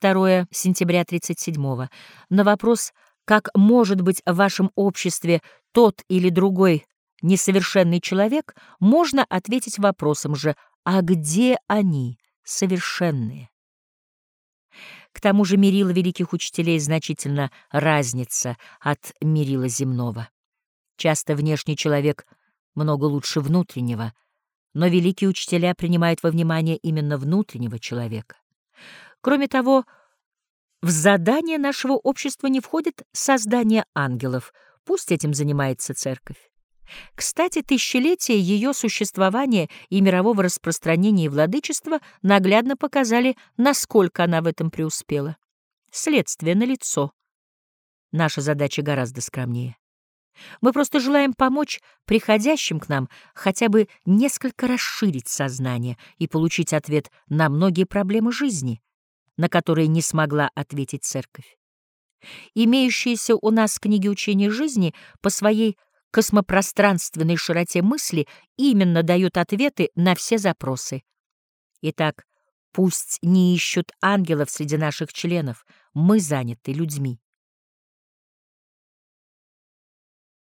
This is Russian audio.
2 сентября 37 -го. На вопрос, как может быть в вашем обществе тот или другой несовершенный человек, можно ответить вопросом же, а где они, совершенные? К тому же мерила великих учителей значительно разница от мерила земного. Часто внешний человек много лучше внутреннего, но великие учителя принимают во внимание именно внутреннего человека. Кроме того, в задание нашего общества не входит создание ангелов, пусть этим занимается церковь. Кстати, тысячелетия ее существования и мирового распространения и владычества наглядно показали, насколько она в этом преуспела. Следствие налицо. Наша задача гораздо скромнее. Мы просто желаем помочь приходящим к нам хотя бы несколько расширить сознание и получить ответ на многие проблемы жизни, на которые не смогла ответить Церковь. Имеющиеся у нас книги учения жизни по своей космопространственной широте мысли именно дают ответы на все запросы. Итак, пусть не ищут ангелов среди наших членов, мы заняты людьми.